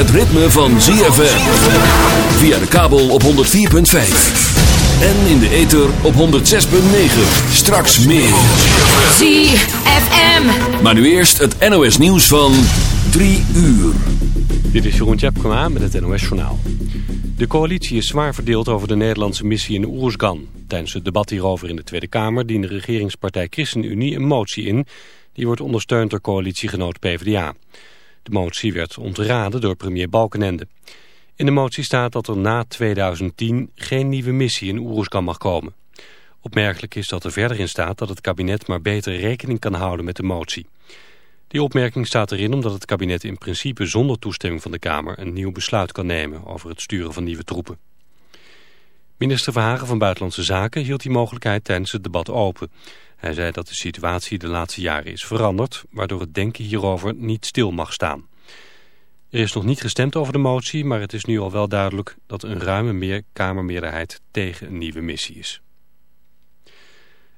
het ritme van ZFM. Via de kabel op 104.5. En in de ether op 106.9. Straks meer. ZFM. Maar nu eerst het NOS nieuws van 3 uur. Dit is Jeroen Tjepkema met het NOS Journaal. De coalitie is zwaar verdeeld over de Nederlandse missie in Oeruzgan. Tijdens het debat hierover in de Tweede Kamer diende regeringspartij ChristenUnie een motie in... die wordt ondersteund door coalitiegenoot PvdA. De motie werd ontraden door premier Balkenende. In de motie staat dat er na 2010 geen nieuwe missie in Oeruzgan mag komen. Opmerkelijk is dat er verder in staat dat het kabinet maar beter rekening kan houden met de motie. Die opmerking staat erin omdat het kabinet in principe zonder toestemming van de Kamer een nieuw besluit kan nemen over het sturen van nieuwe troepen. Minister Verhagen van Buitenlandse Zaken hield die mogelijkheid tijdens het debat open. Hij zei dat de situatie de laatste jaren is veranderd, waardoor het denken hierover niet stil mag staan. Er is nog niet gestemd over de motie, maar het is nu al wel duidelijk dat een ruime meer kamermeerderheid tegen een nieuwe missie is.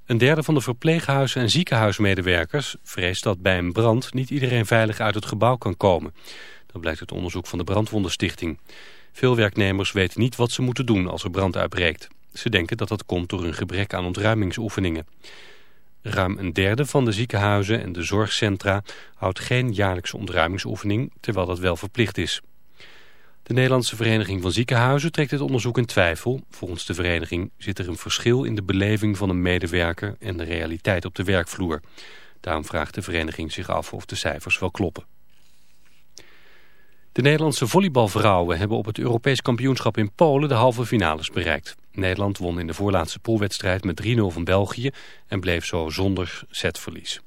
Een derde van de verpleeghuizen en ziekenhuismedewerkers vreest dat bij een brand niet iedereen veilig uit het gebouw kan komen. Dat blijkt uit onderzoek van de Brandwondenstichting. Veel werknemers weten niet wat ze moeten doen als er brand uitbreekt. Ze denken dat dat komt door een gebrek aan ontruimingsoefeningen. Ruim een derde van de ziekenhuizen en de zorgcentra houdt geen jaarlijkse ontruimingsoefening, terwijl dat wel verplicht is. De Nederlandse Vereniging van Ziekenhuizen trekt dit onderzoek in twijfel. Volgens de vereniging zit er een verschil in de beleving van een medewerker en de realiteit op de werkvloer. Daarom vraagt de vereniging zich af of de cijfers wel kloppen. De Nederlandse volleybalvrouwen hebben op het Europees kampioenschap in Polen de halve finales bereikt. Nederland won in de voorlaatste poolwedstrijd met 3-0 van België en bleef zo zonder setverlies.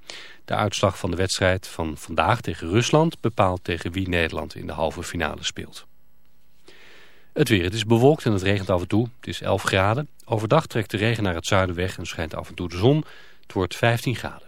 De uitslag van de wedstrijd van vandaag tegen Rusland bepaalt tegen wie Nederland in de halve finale speelt. Het weer, het is bewolkt en het regent af en toe. Het is 11 graden. Overdag trekt de regen naar het zuiden weg en schijnt af en toe de zon. Het wordt 15 graden.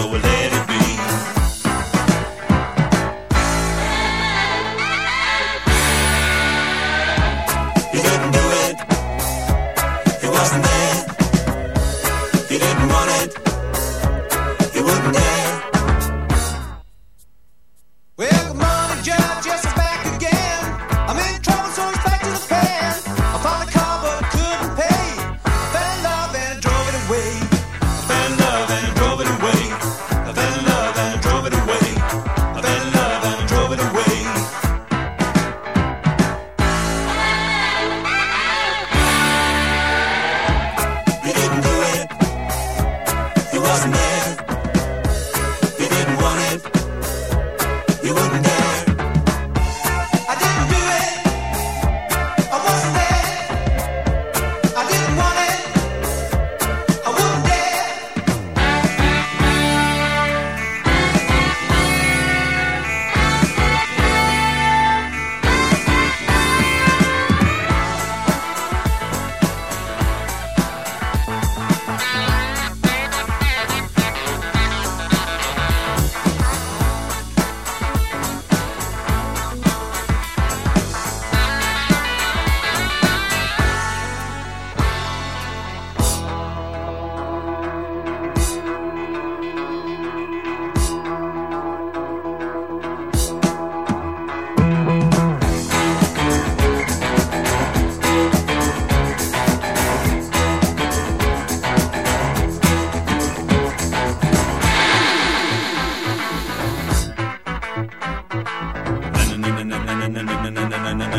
so late.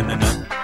na na na.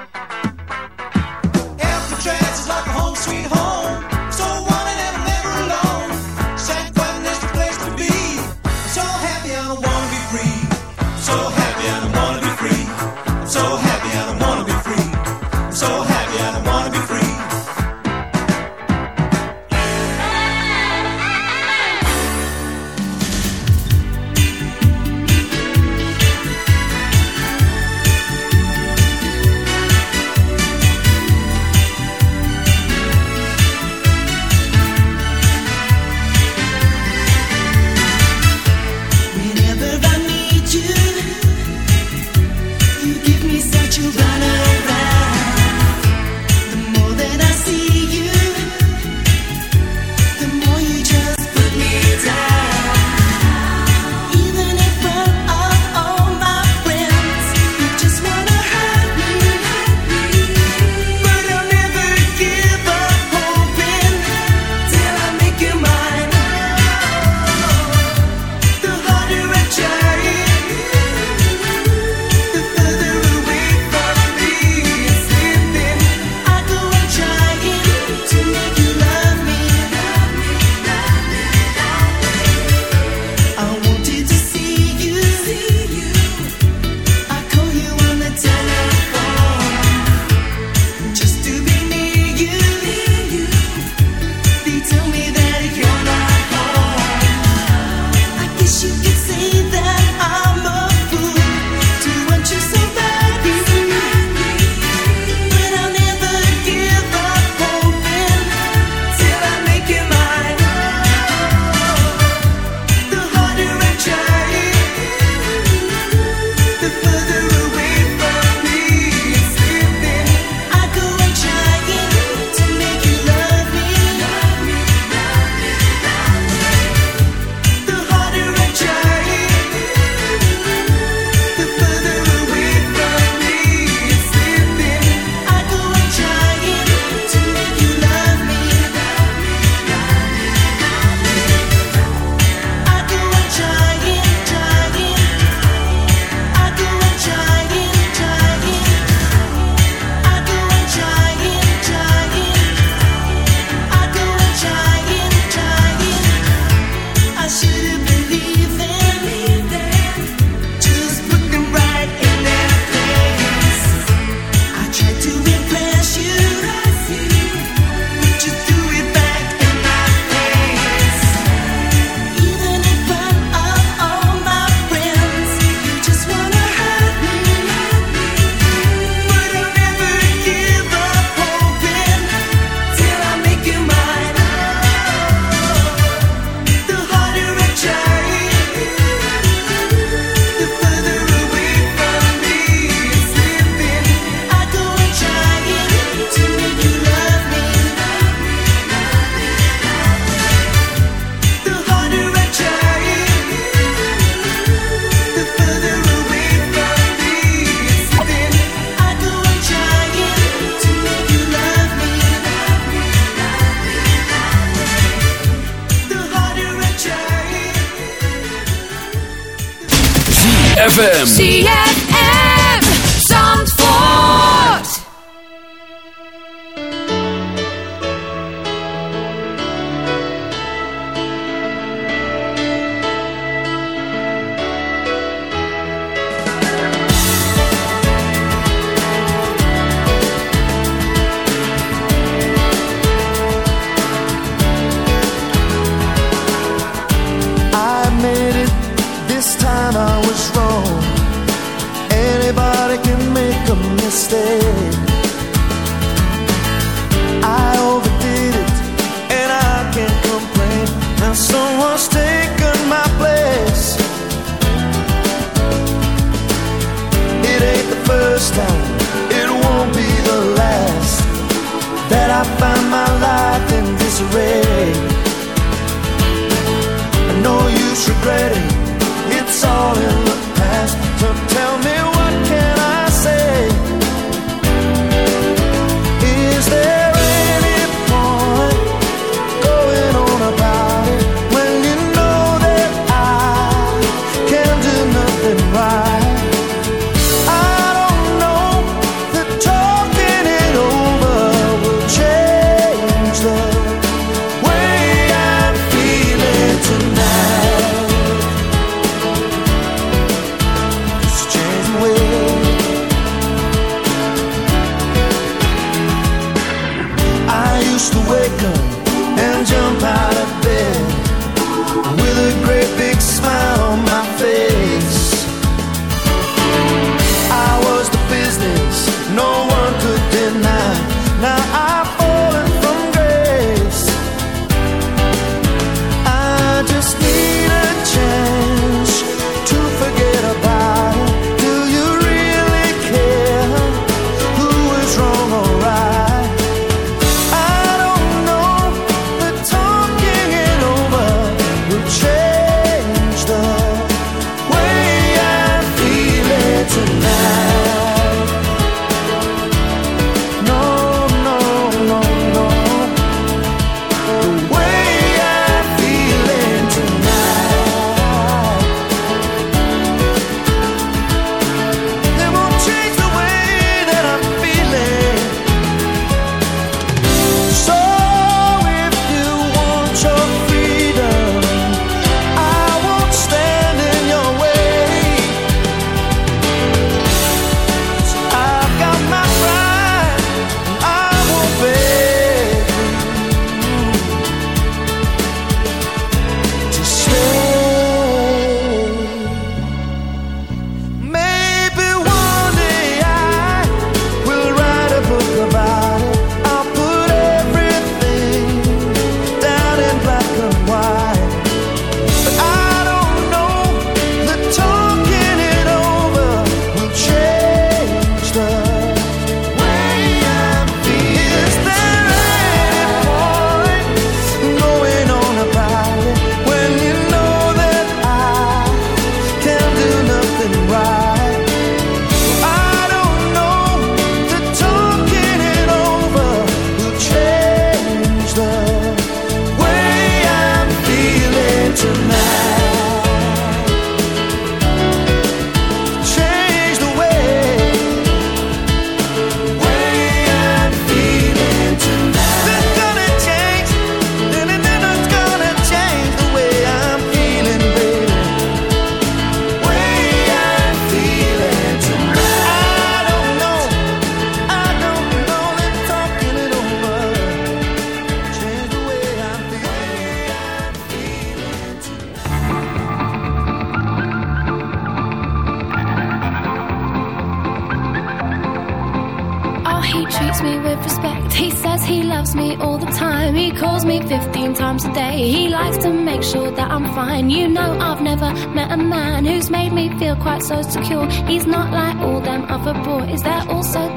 Met a man who's made me feel quite so secure. He's not like all them other boys, they're all so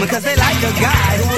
because they like a guy who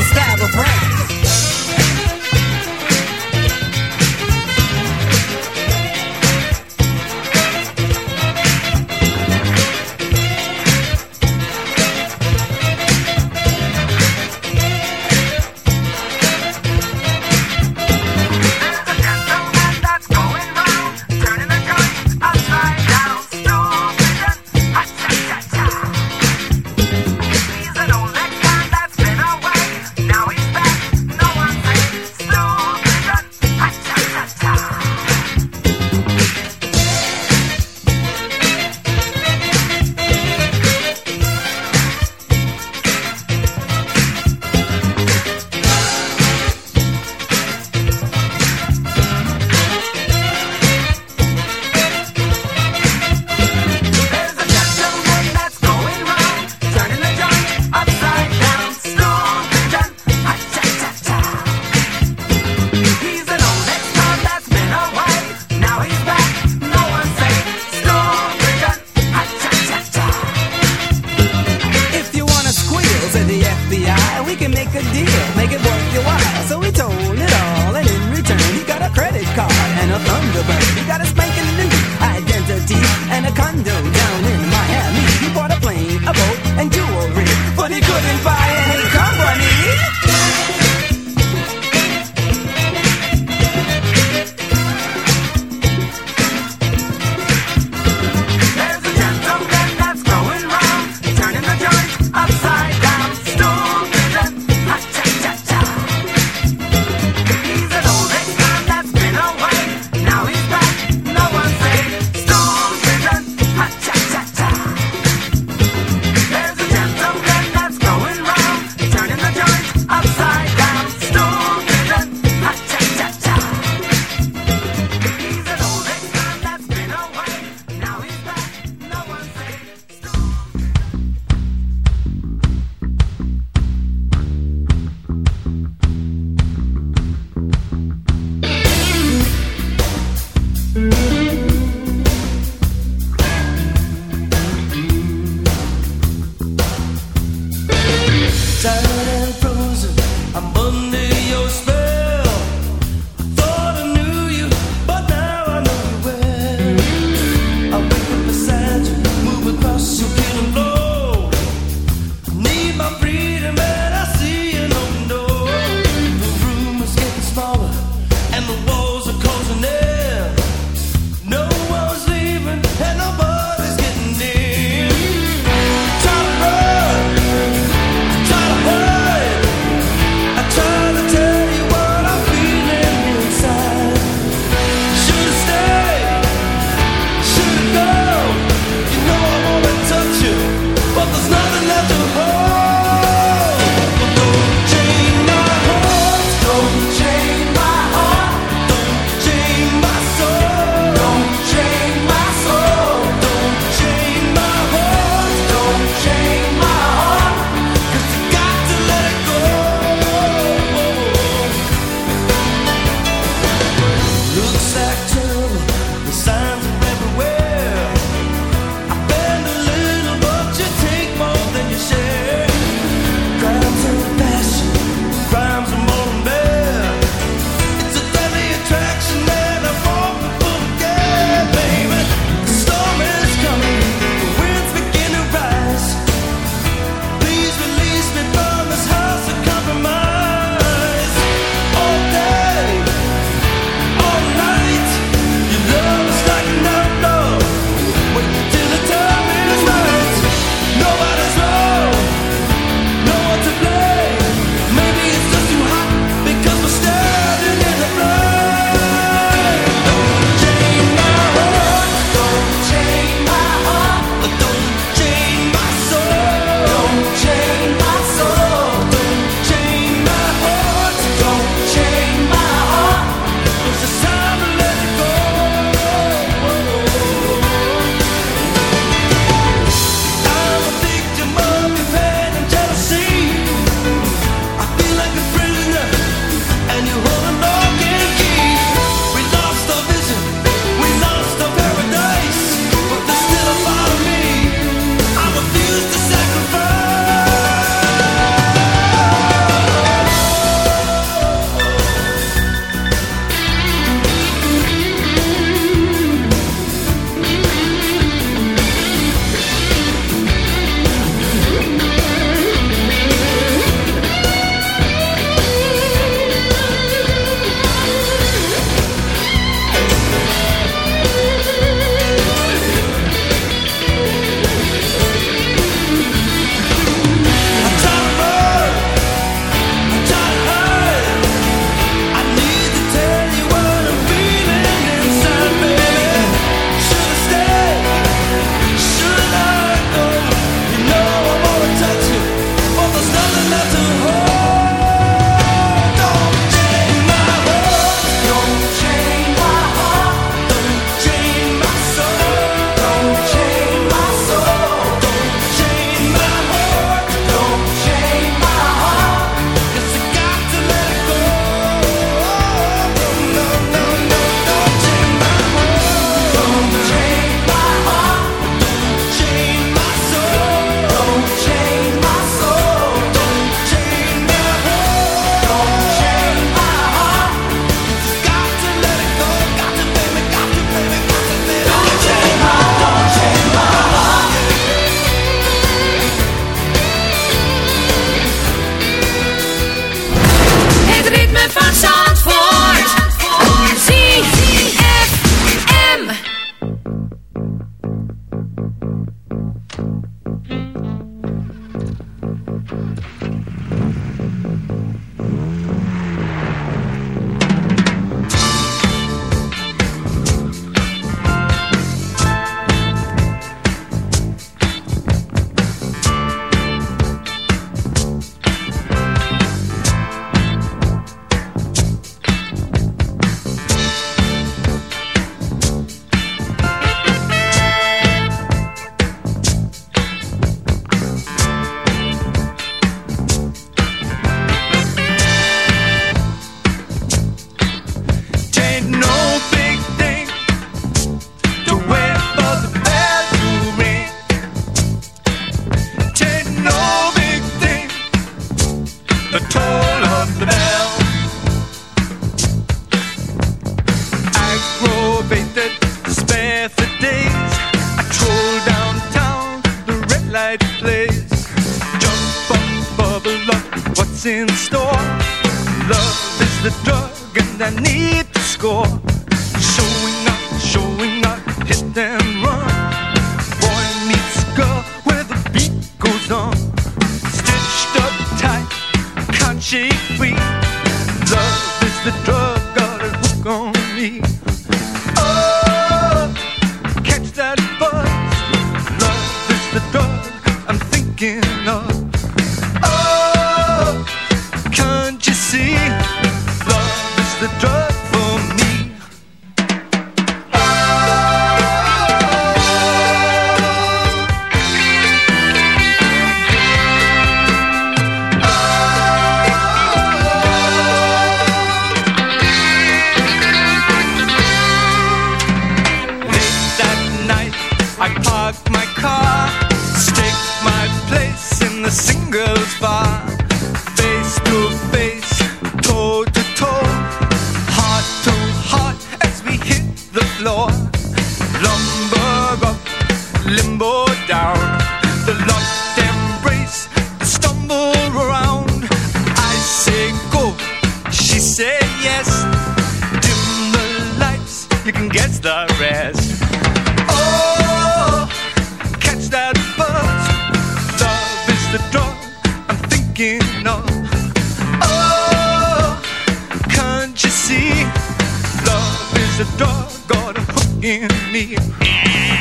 A hook in me.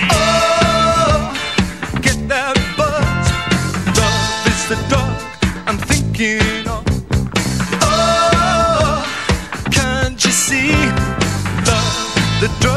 Oh, get that buzz. Love is the drug I'm thinking of. Oh, can't you see? Love, the drug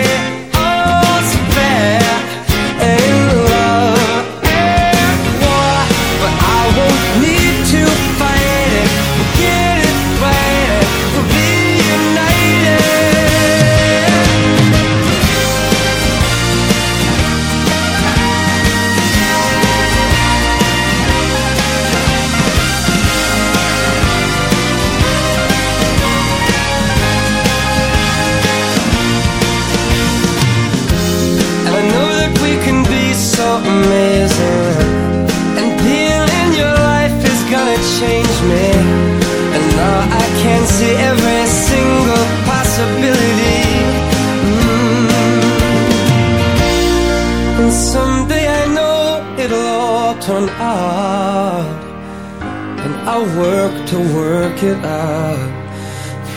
I'll work to work it out.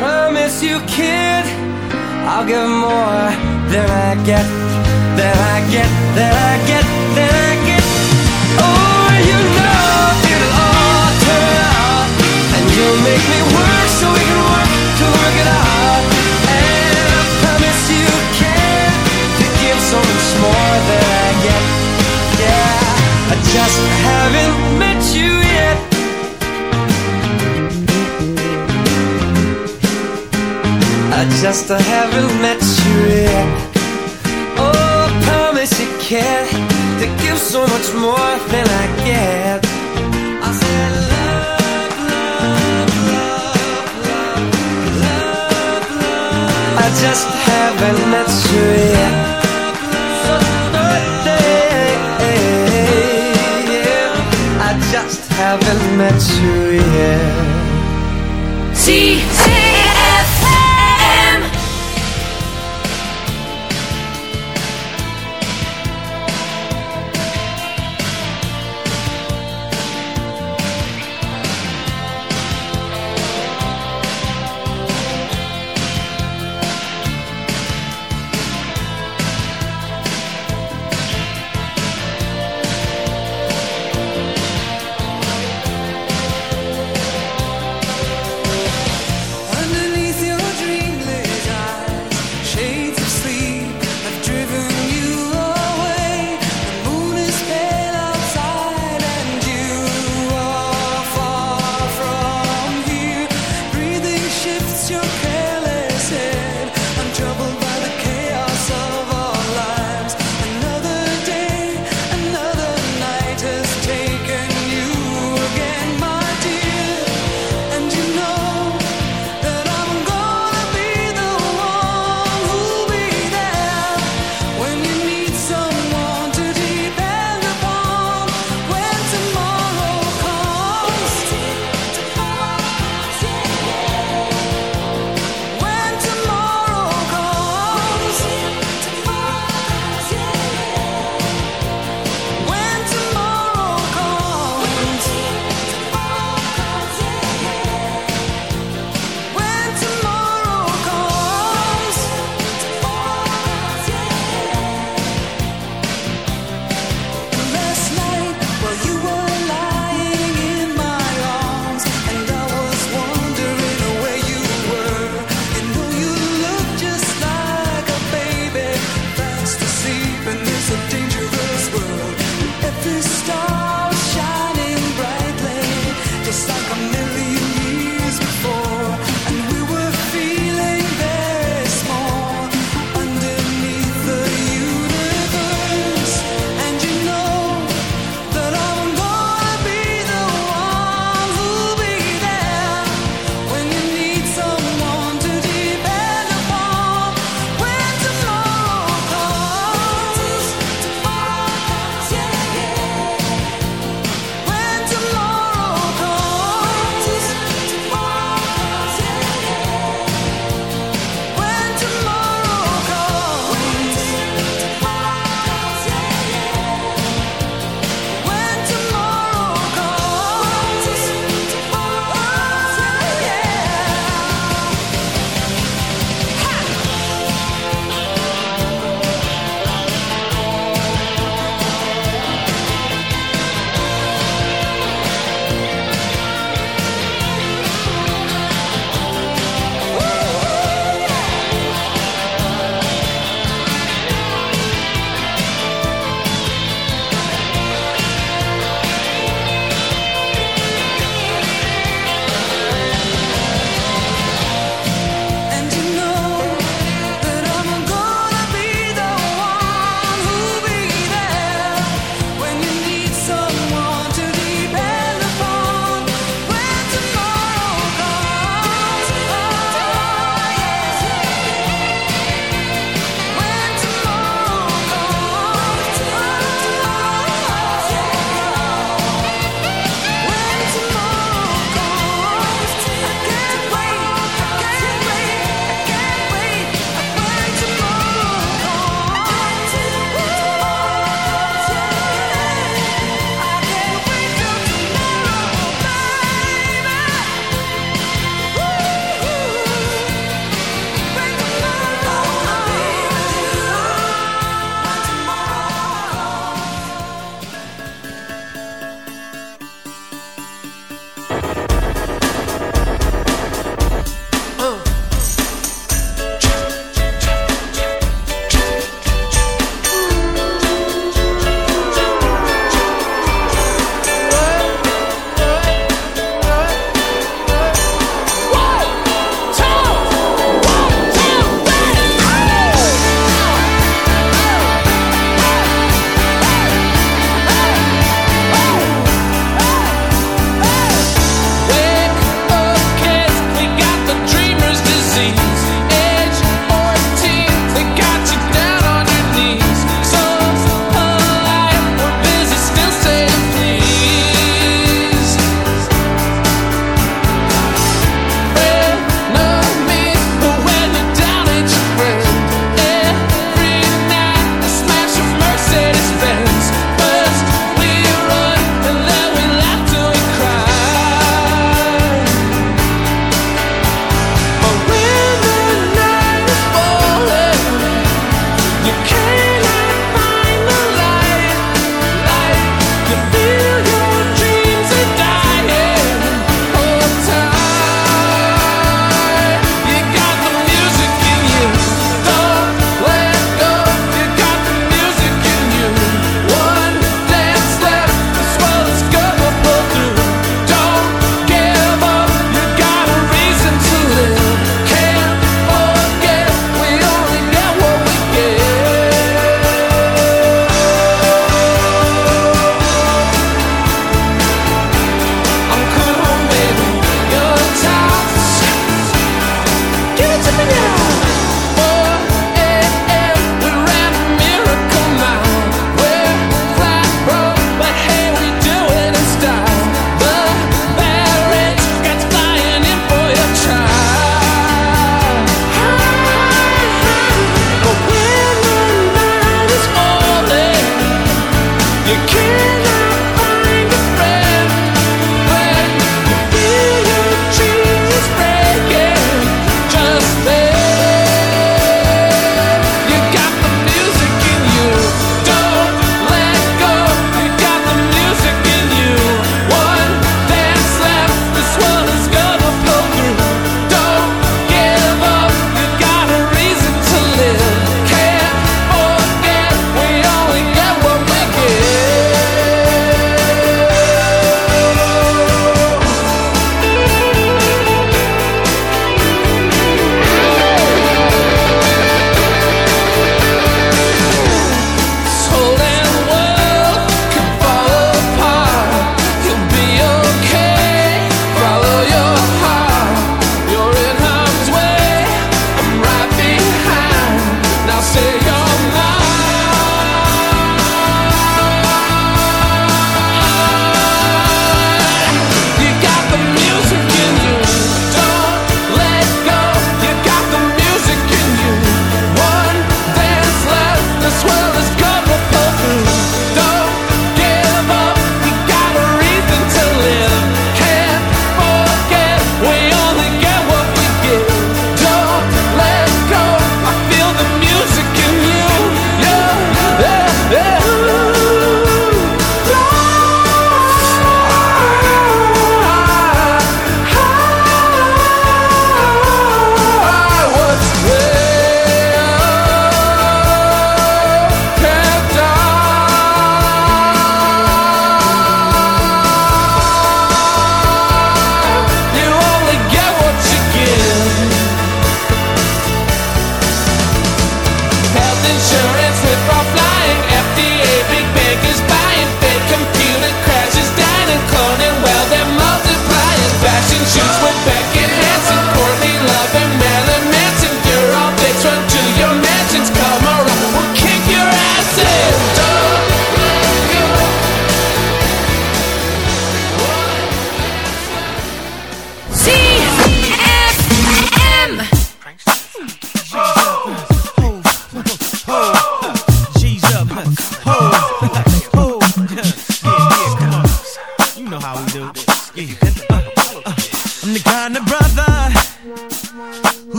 Promise you, kid, I'll give more than I get, than I get, than I get, than I get. Oh, you know it'll all turn out, and you'll make me work so we can work to work it out. And I promise you, kid, to give so much more than I get. Yeah, I just haven't I just haven't met you yet. Oh, promise you can to give so much more than I get. I said love, love, love, love, love. I just haven't met you yet. So yeah. I just haven't met you yet. ZFM.